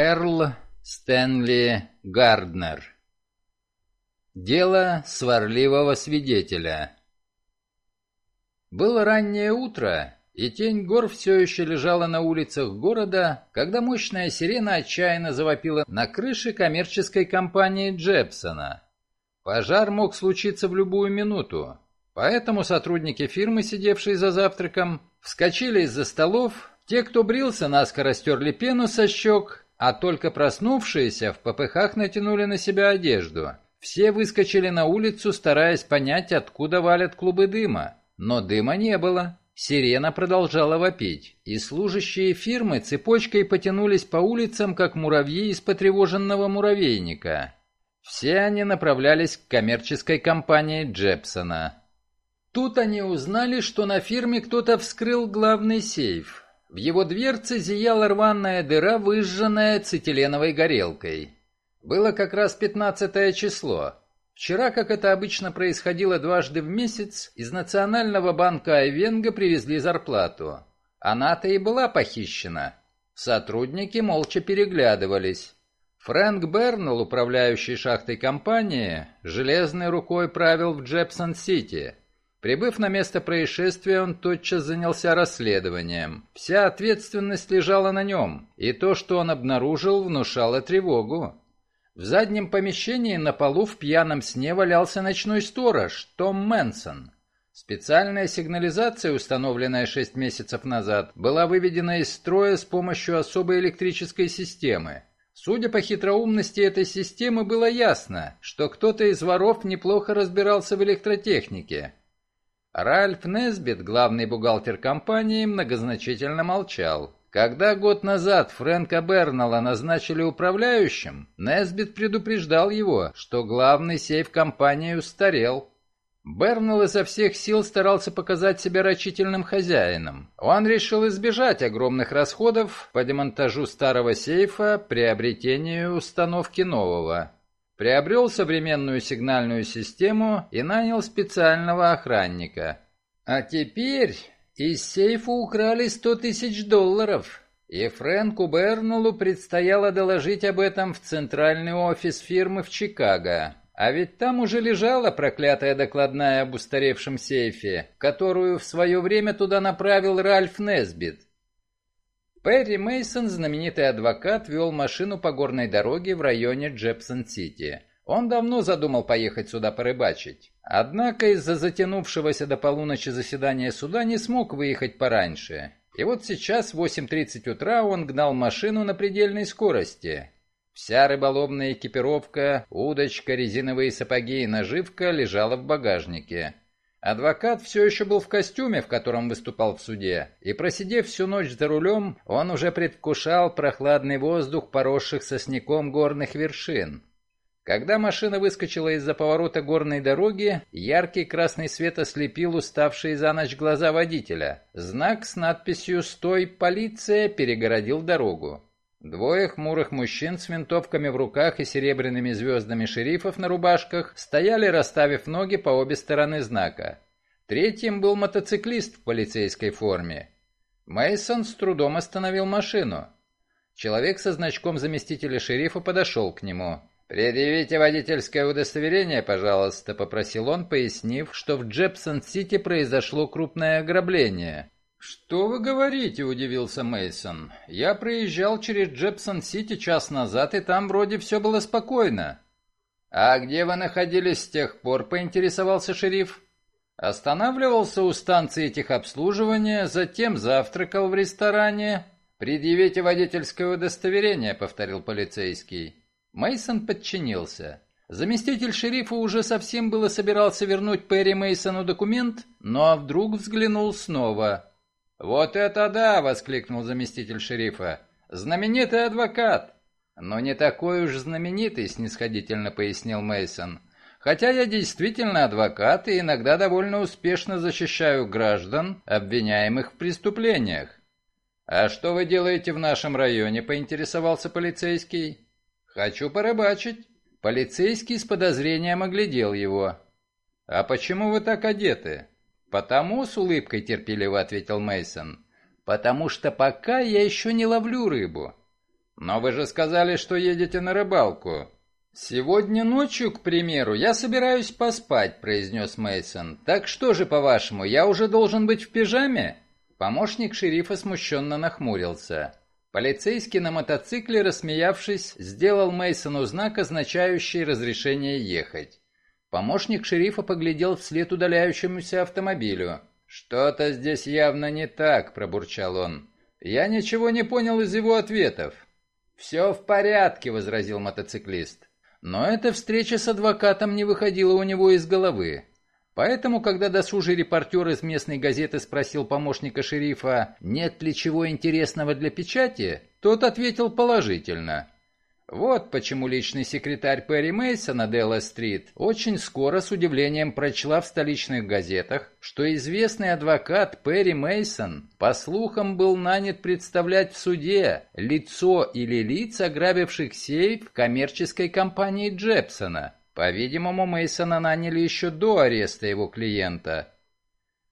Эрл Стэнли Гарднер. Дело сварливого свидетеля. Было раннее утро, и тень гор все еще лежала на улицах города, когда мощная сирена отчаянно завопила на крыше коммерческой компании Джепсона. Пожар мог случиться в любую минуту, поэтому сотрудники фирмы, сидевшие за завтраком, вскочили из-за столов, те, кто брился, наскоро стерли пену со щек, а только проснувшиеся в попыхах натянули на себя одежду. Все выскочили на улицу, стараясь понять, откуда валят клубы дыма, но дыма не было. Сирена продолжала вопить, и служащие фирмы цепочкой потянулись по улицам, как муравьи из потревоженного муравейника. Все они направлялись к коммерческой компании Джепсона. Тут они узнали, что на фирме кто-то вскрыл главный сейф. В его дверце зияла рваная дыра, выжженная ацетиленовой горелкой. Было как раз пятнадцатое число. Вчера, как это обычно происходило дважды в месяц, из Национального банка Айвенга привезли зарплату. Она-то и была похищена. Сотрудники молча переглядывались. Фрэнк Бернелл, управляющий шахтой компании, железной рукой правил в Джепсон-Сити. Прибыв на место происшествия, он тотчас занялся расследованием. Вся ответственность лежала на нем, и то, что он обнаружил, внушало тревогу. В заднем помещении на полу в пьяном сне валялся ночной сторож Том Мэнсон. Специальная сигнализация, установленная 6 месяцев назад, была выведена из строя с помощью особой электрической системы. Судя по хитроумности этой системы, было ясно, что кто-то из воров неплохо разбирался в электротехнике. Ральф Несбит, главный бухгалтер компании, многозначительно молчал. Когда год назад Фрэнка Бернелла назначили управляющим, Несбит предупреждал его, что главный сейф компании устарел. Бернелл изо всех сил старался показать себя рачительным хозяином. Он решил избежать огромных расходов по демонтажу старого сейфа, приобретению установки нового. Приобрел современную сигнальную систему и нанял специального охранника. А теперь из сейфа украли 100 тысяч долларов, и Фрэнку Бернулу предстояло доложить об этом в центральный офис фирмы в Чикаго. А ведь там уже лежала проклятая докладная об устаревшем сейфе, которую в свое время туда направил Ральф Несбит. Перри Мейсон, знаменитый адвокат, вел машину по горной дороге в районе Джепсон-Сити. Он давно задумал поехать сюда порыбачить. Однако из-за затянувшегося до полуночи заседания суда не смог выехать пораньше. И вот сейчас в 8.30 утра он гнал машину на предельной скорости. Вся рыболовная экипировка, удочка, резиновые сапоги и наживка лежала в багажнике. Адвокат все еще был в костюме, в котором выступал в суде, и просидев всю ночь за рулем, он уже предвкушал прохладный воздух поросших сосняком горных вершин. Когда машина выскочила из-за поворота горной дороги, яркий красный свет ослепил уставшие за ночь глаза водителя. Знак с надписью «Стой, полиция!» перегородил дорогу. Двое хмурых мужчин с винтовками в руках и серебряными звездами шерифов на рубашках стояли, расставив ноги по обе стороны знака. Третьим был мотоциклист в полицейской форме. Мейсон с трудом остановил машину. Человек со значком заместителя шерифа подошел к нему. «Предъявите водительское удостоверение, пожалуйста», — попросил он, пояснив, что в Джепсон-Сити произошло крупное ограбление. «Что вы говорите?» — удивился Мейсон. «Я проезжал через Джепсон-Сити час назад, и там вроде все было спокойно». «А где вы находились с тех пор?» — поинтересовался шериф. «Останавливался у станции техобслуживания, затем завтракал в ресторане». «Предъявите водительское удостоверение», — повторил полицейский. Мейсон подчинился. Заместитель шерифа уже совсем было собирался вернуть Перри Мейсону документ, но вдруг взглянул снова. «Вот это да!» — воскликнул заместитель шерифа. «Знаменитый адвокат!» «Но не такой уж знаменитый», — снисходительно пояснил Мейсон. «Хотя я действительно адвокат и иногда довольно успешно защищаю граждан, обвиняемых в преступлениях». «А что вы делаете в нашем районе?» — поинтересовался полицейский. «Хочу порыбачить». Полицейский с подозрением оглядел его. «А почему вы так одеты?» «Потому, — с улыбкой терпеливо ответил Мейсон, потому что пока я еще не ловлю рыбу». «Но вы же сказали, что едете на рыбалку». «Сегодня ночью, к примеру, я собираюсь поспать», — произнес Мейсон. «Так что же, по-вашему, я уже должен быть в пижаме?» Помощник шерифа смущенно нахмурился. Полицейский на мотоцикле, рассмеявшись, сделал Мейсону знак, означающий разрешение ехать. Помощник шерифа поглядел вслед удаляющемуся автомобилю. «Что-то здесь явно не так», — пробурчал он. «Я ничего не понял из его ответов». «Все в порядке», — возразил мотоциклист. Но эта встреча с адвокатом не выходила у него из головы. Поэтому, когда досужий репортер из местной газеты спросил помощника шерифа, нет ли чего интересного для печати, тот ответил положительно. Вот почему личный секретарь Перри Мейсона Делла-стрит очень скоро с удивлением прочла в столичных газетах, что известный адвокат Перри Мейсон, по слухам, был нанят представлять в суде лицо или лиц, ограбивших сейф коммерческой компании Джепсона. По-видимому, Мейсона наняли еще до ареста его клиента.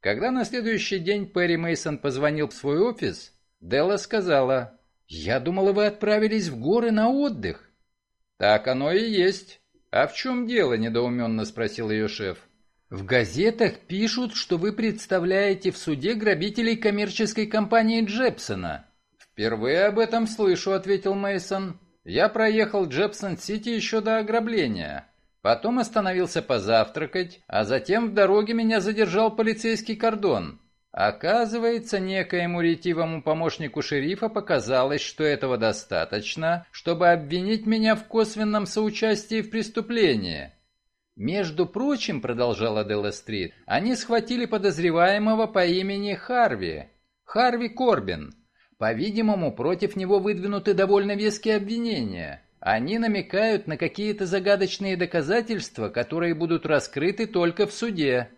Когда на следующий день Перри Мейсон позвонил в свой офис, Делла сказала, «Я думала, вы отправились в горы на отдых». «Так оно и есть. А в чем дело?» – недоуменно спросил ее шеф. «В газетах пишут, что вы представляете в суде грабителей коммерческой компании Джепсона». «Впервые об этом слышу», – ответил Мейсон. «Я проехал Джепсон-Сити еще до ограбления. Потом остановился позавтракать, а затем в дороге меня задержал полицейский кордон. Оказывается, некоему ретивому помощнику шерифа показалось, что этого достаточно, чтобы обвинить меня в косвенном соучастии в преступлении. Между прочим, продолжала Делла Стрит, они схватили подозреваемого по имени Харви. Харви Корбин. По-видимому, против него выдвинуты довольно веские обвинения. Они намекают на какие-то загадочные доказательства, которые будут раскрыты только в суде.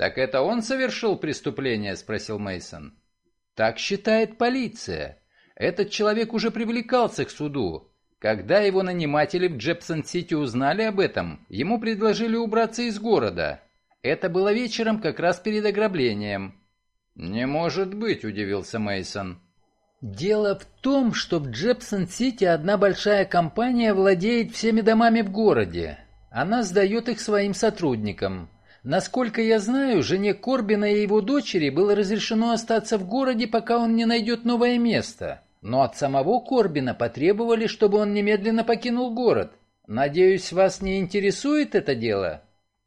«Так это он совершил преступление?» – спросил Мейсон. «Так считает полиция. Этот человек уже привлекался к суду. Когда его наниматели в Джепсон-Сити узнали об этом, ему предложили убраться из города. Это было вечером как раз перед ограблением». «Не может быть», – удивился Мейсон. «Дело в том, что в Джепсон-Сити одна большая компания владеет всеми домами в городе. Она сдает их своим сотрудникам. Насколько я знаю, жене Корбина и его дочери было разрешено остаться в городе, пока он не найдет новое место. Но от самого Корбина потребовали, чтобы он немедленно покинул город. Надеюсь, вас не интересует это дело?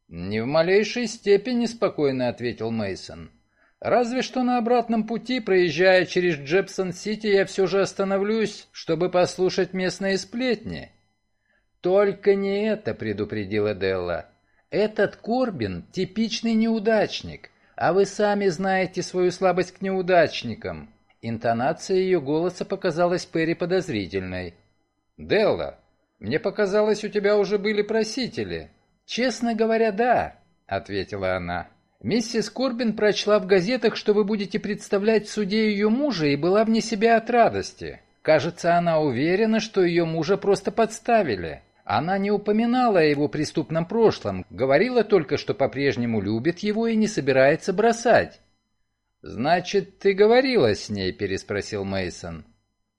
Не в малейшей степени, спокойно ответил Мейсон. Разве что на обратном пути, проезжая через Джепсон-Сити, я все же остановлюсь, чтобы послушать местные сплетни. Только не это, предупредила Делла. Этот Корбин – типичный неудачник, а вы сами знаете свою слабость к неудачникам». Интонация ее голоса показалась Перри подозрительной. «Делла, мне показалось, у тебя уже были просители». «Честно говоря, да», — ответила она. «Миссис Корбин прочла в газетах, что вы будете представлять в суде ее мужа, и была вне себя от радости. Кажется, она уверена, что ее мужа просто подставили. Она не упоминала о его преступном прошлом, говорила только, что по-прежнему любит его и не собирается бросать. «Значит, ты говорила с ней?» – переспросил Мейсон.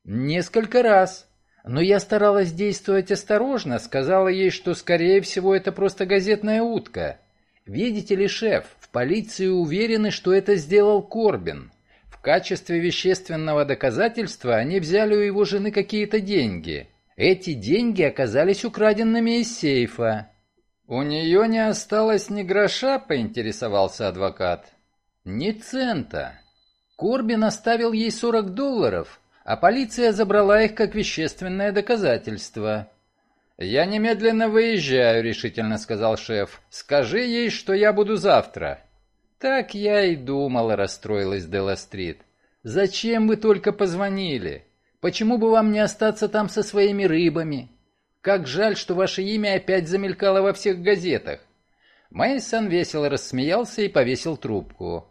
«Несколько раз. Но я старалась действовать осторожно, сказала ей, что, скорее всего, это просто газетная утка. Видите ли, шеф, в полиции уверены, что это сделал Корбин. В качестве вещественного доказательства они взяли у его жены какие-то деньги». Эти деньги оказались украденными из сейфа. «У нее не осталось ни гроша?» – поинтересовался адвокат. «Ни цента. Корбин оставил ей 40 долларов, а полиция забрала их как вещественное доказательство». «Я немедленно выезжаю», — решительно сказал шеф. «Скажи ей, что я буду завтра». «Так я и думала», — расстроилась Делла Стрит. «Зачем вы только позвонили? Почему бы вам не остаться там со своими рыбами? Как жаль, что ваше имя опять замелькало во всех газетах. Мейсон весело рассмеялся и повесил трубку.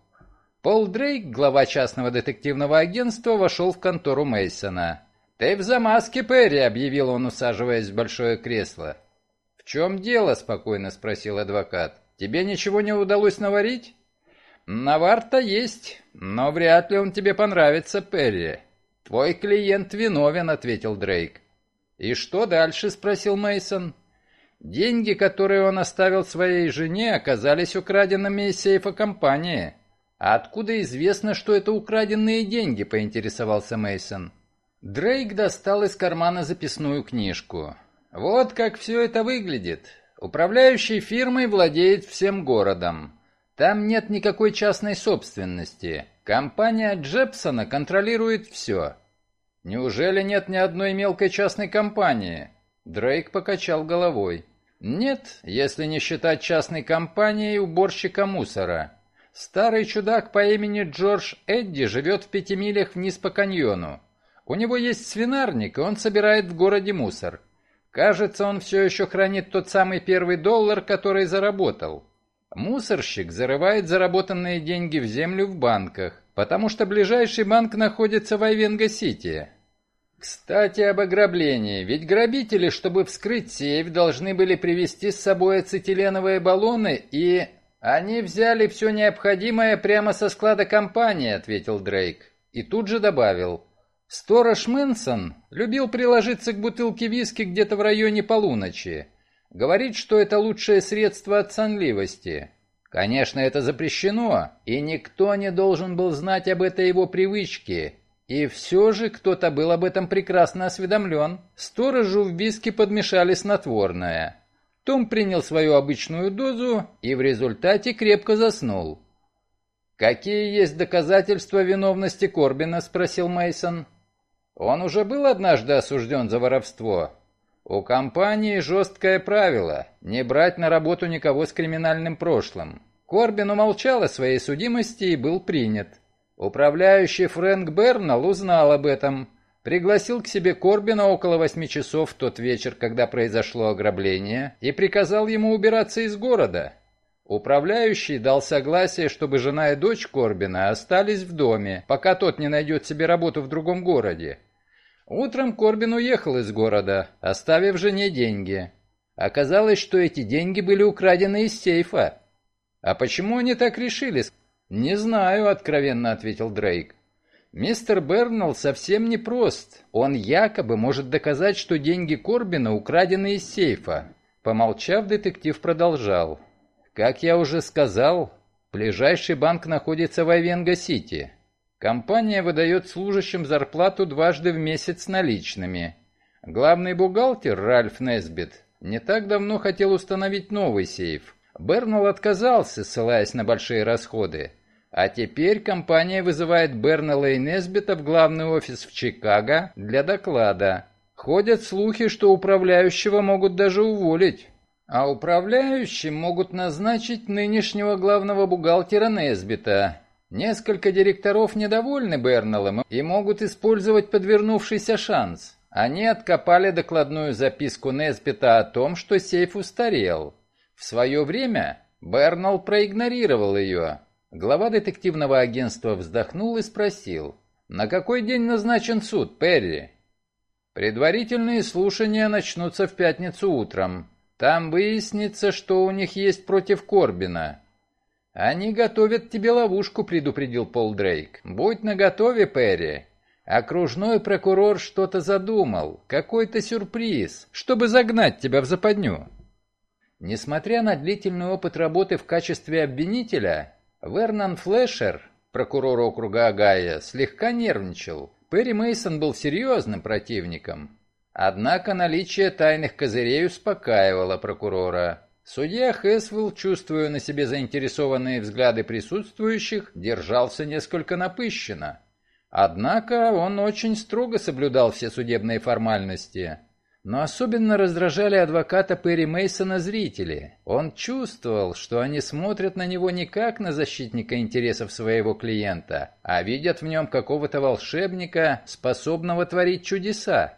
Пол Дрейк, глава частного детективного агентства, вошел в контору Мейсона. «Ты в замазке, Перри», — объявил он, усаживаясь в большое кресло. «В чем дело?» — спокойно спросил адвокат. «Тебе ничего не удалось наварить?» «Навар-то есть, но вряд ли он тебе понравится, Перри. Твой клиент виновен, ответил Дрейк. И что дальше? спросил Мейсон. Деньги, которые он оставил своей жене, оказались украденными из сейфа компании. А откуда известно, что это украденные деньги? поинтересовался Мейсон. Дрейк достал из кармана записную книжку. Вот как все это выглядит. Управляющий фирмой владеет всем городом. Там нет никакой частной собственности. Компания Джепсона контролирует все. Неужели нет ни одной мелкой частной компании? Дрейк покачал головой. Нет, если не считать частной компании уборщика мусора. Старый чудак по имени Джордж Эдди живет в пяти милях вниз по каньону. У него есть свинарник, и он собирает в городе мусор. Кажется, он все еще хранит тот самый первый доллар, который заработал. Мусорщик зарывает заработанные деньги в землю в банках, потому что ближайший банк находится в Айвенго-Сити. Кстати, об ограблении. Ведь грабители, чтобы вскрыть сейф, должны были привезти с собой ацетиленовые баллоны и... «Они взяли все необходимое прямо со склада компании», — ответил Дрейк. И тут же добавил. Сторож Мэнсон любил приложиться к бутылке виски где-то в районе полуночи. Говорит, что это лучшее средство от сонливости. Конечно, это запрещено, и никто не должен был знать об этой его привычке. И все же кто-то был об этом прекрасно осведомлен. Сторожу в виски подмешали снотворное. Том принял свою обычную дозу и в результате крепко заснул. «Какие есть доказательства виновности Корбина?» – спросил Мейсон. Он уже был однажды осужден за воровство. У компании жесткое правило – не брать на работу никого с криминальным прошлым. Корбин умолчал о своей судимости и был принят. Управляющий Фрэнк Бернал узнал об этом. Пригласил к себе Корбина около восьми часов в тот вечер, когда произошло ограбление, и приказал ему убираться из города. Управляющий дал согласие, чтобы жена и дочь Корбина остались в доме, пока тот не найдет себе работу в другом городе. Утром Корбин уехал из города, оставив жене деньги. Оказалось, что эти деньги были украдены из сейфа. «А почему они так решили?» «Не знаю», — откровенно ответил Дрейк. «Мистер Бернелл совсем не прост. Он якобы может доказать, что деньги Корбина украдены из сейфа». Помолчав, детектив продолжал. Как я уже сказал, ближайший банк находится в Айвенго-Сити. Компания выдает служащим зарплату дважды в месяц наличными. Главный бухгалтер Ральф Несбит не так давно хотел установить новый сейф. Бернелл отказался, ссылаясь на большие расходы. А теперь компания вызывает Бернелла и Несбита в главный офис в Чикаго для доклада. Ходят слухи, что управляющего могут даже уволить. А управляющим могут назначить нынешнего главного бухгалтера Несбита. Несколько директоров недовольны Бернеллом и могут использовать подвернувшийся шанс. Они откопали докладную записку Несбита о том, что сейф устарел. В свое время Бернелл проигнорировал ее. Глава детективного агентства вздохнул и спросил, «На какой день назначен суд, Перри?» «Предварительные слушания начнутся в пятницу утром. Там выяснится, что у них есть против Корбина. Они готовят тебе ловушку, предупредил Пол Дрейк. Будь наготове, Перри. Окружной прокурор что-то задумал, какой-то сюрприз, чтобы загнать тебя в западню. Несмотря на длительный опыт работы в качестве обвинителя, Вернон Флешер, прокурор округа Агая, слегка нервничал. Перри Мейсон был серьезным противником. Однако наличие тайных козырей успокаивало прокурора. Судья Хэсвелл, чувствуя на себе заинтересованные взгляды присутствующих, держался несколько напыщенно. Однако он очень строго соблюдал все судебные формальности. Но особенно раздражали адвоката Перри Мейсона зрители. Он чувствовал, что они смотрят на него не как на защитника интересов своего клиента, а видят в нем какого-то волшебника, способного творить чудеса.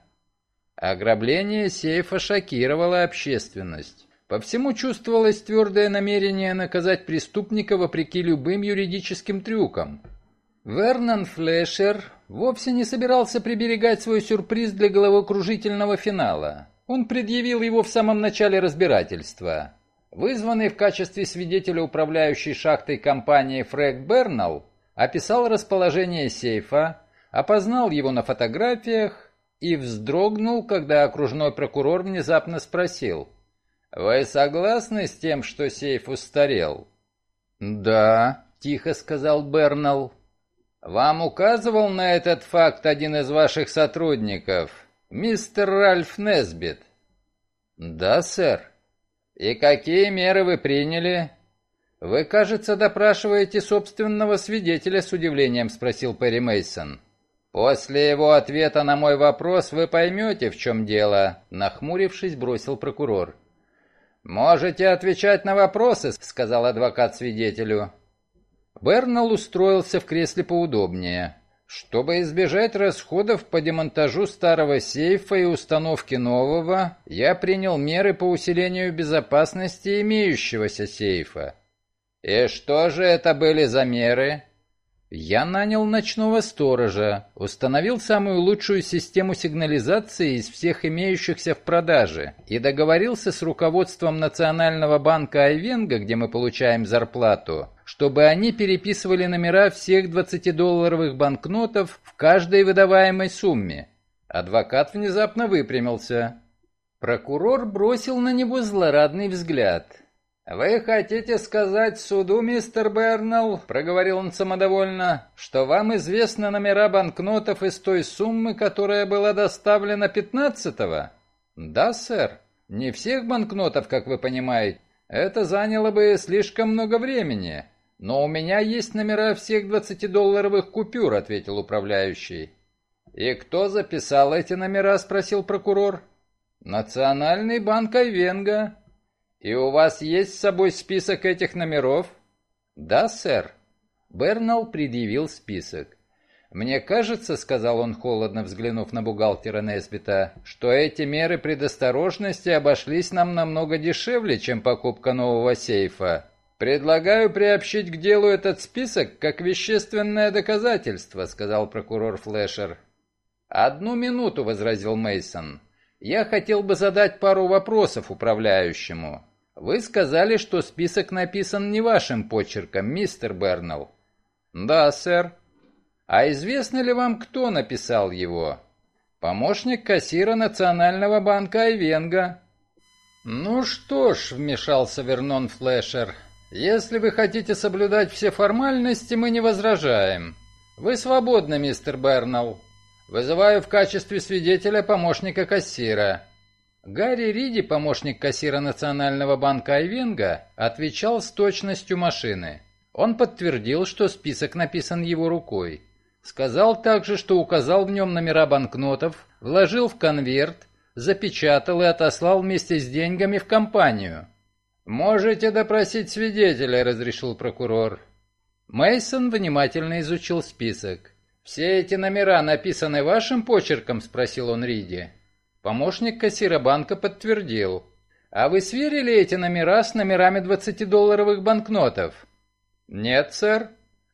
Ограбление сейфа шокировало общественность. По всему чувствовалось твердое намерение наказать преступника вопреки любым юридическим трюкам. Вернон Флешер вовсе не собирался приберегать свой сюрприз для головокружительного финала. Он предъявил его в самом начале разбирательства. Вызванный в качестве свидетеля управляющей шахтой компании Фрэг Бернал описал расположение сейфа, опознал его на фотографиях и вздрогнул, когда окружной прокурор внезапно спросил. «Вы согласны с тем, что сейф устарел?» «Да», — тихо сказал Бернелл. «Вам указывал на этот факт один из ваших сотрудников, мистер Ральф Несбит?» «Да, сэр». «И какие меры вы приняли?» «Вы, кажется, допрашиваете собственного свидетеля», — с удивлением спросил Перри Мейсон. «После его ответа на мой вопрос вы поймете, в чем дело», — нахмурившись, бросил прокурор. «Можете отвечать на вопросы», — сказал адвокат свидетелю. Бернелл устроился в кресле поудобнее. Чтобы избежать расходов по демонтажу старого сейфа и установке нового, я принял меры по усилению безопасности имеющегося сейфа. И что же это были за меры? Я нанял ночного сторожа, установил самую лучшую систему сигнализации из всех имеющихся в продаже и договорился с руководством Национального банка Айвенга, где мы получаем зарплату, чтобы они переписывали номера всех 20-долларовых банкнотов в каждой выдаваемой сумме. Адвокат внезапно выпрямился. Прокурор бросил на него злорадный взгляд. «Вы хотите сказать суду, мистер Бернелл, — проговорил он самодовольно, — что вам известны номера банкнотов из той суммы, которая была доставлена пятнадцатого?» «Да, сэр. Не всех банкнотов, как вы понимаете. Это заняло бы слишком много времени. Но у меня есть номера всех двадцатидолларовых купюр», — ответил управляющий. «И кто записал эти номера?» — спросил прокурор. «Национальный банк Айвенга». «И у вас есть с собой список этих номеров?» «Да, сэр». Бернал предъявил список. «Мне кажется, — сказал он холодно, взглянув на бухгалтера Несбита, — что эти меры предосторожности обошлись нам намного дешевле, чем покупка нового сейфа. Предлагаю приобщить к делу этот список как вещественное доказательство», — сказал прокурор Флешер. «Одну минуту», — возразил Мейсон. «Я хотел бы задать пару вопросов управляющему. Вы сказали, что список написан не вашим почерком, мистер Бернелл. Да, сэр. А известно ли вам, кто написал его? Помощник кассира Национального банка Айвенга. Ну что ж, вмешался Вернон Флешер. Если вы хотите соблюдать все формальности, мы не возражаем. Вы свободны, мистер Бернелл. Вызываю в качестве свидетеля помощника кассира. Гарри Риди, помощник кассира Национального банка Айвенга, отвечал с точностью машины. Он подтвердил, что список написан его рукой. Сказал также, что указал в нем номера банкнотов, вложил в конверт, запечатал и отослал вместе с деньгами в компанию. «Можете допросить свидетеля», — разрешил прокурор. Мейсон внимательно изучил список. «Все эти номера написаны вашим почерком?» — спросил он Риди. Помощник кассира банка подтвердил. «А вы сверили эти номера с номерами 20-долларовых банкнотов?» «Нет, сэр.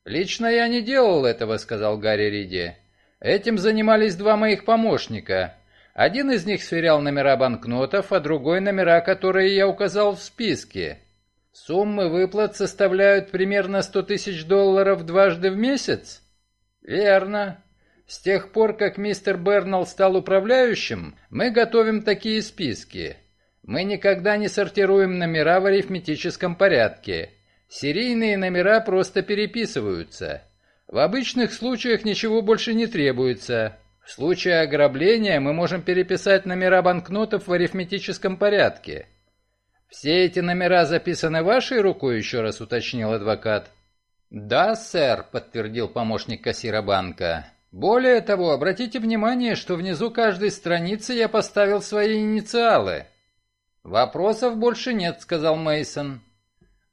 Лично я не делал этого», — сказал Гарри Риди. «Этим занимались два моих помощника. Один из них сверял номера банкнотов, а другой номера, которые я указал в списке. Суммы выплат составляют примерно 100 тысяч долларов дважды в месяц?» «Верно. С тех пор, как мистер Бернелл стал управляющим, мы готовим такие списки. Мы никогда не сортируем номера в арифметическом порядке. Серийные номера просто переписываются. В обычных случаях ничего больше не требуется. В случае ограбления мы можем переписать номера банкнотов в арифметическом порядке. Все эти номера записаны вашей рукой, еще раз уточнил адвокат. Да, сэр, подтвердил помощник кассира банка. Более того, обратите внимание, что внизу каждой страницы я поставил свои инициалы. Вопросов больше нет, сказал Мейсон.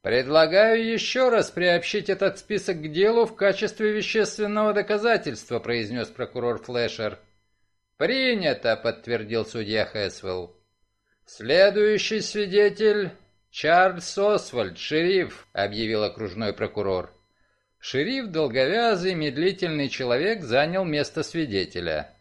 Предлагаю еще раз приобщить этот список к делу в качестве вещественного доказательства, произнес прокурор Флешер. Принято, подтвердил судья Хэсвелл. Следующий свидетель Чарльз Освальд, шериф, объявил окружной прокурор. Шериф, долговязый, медлительный человек, занял место свидетеля.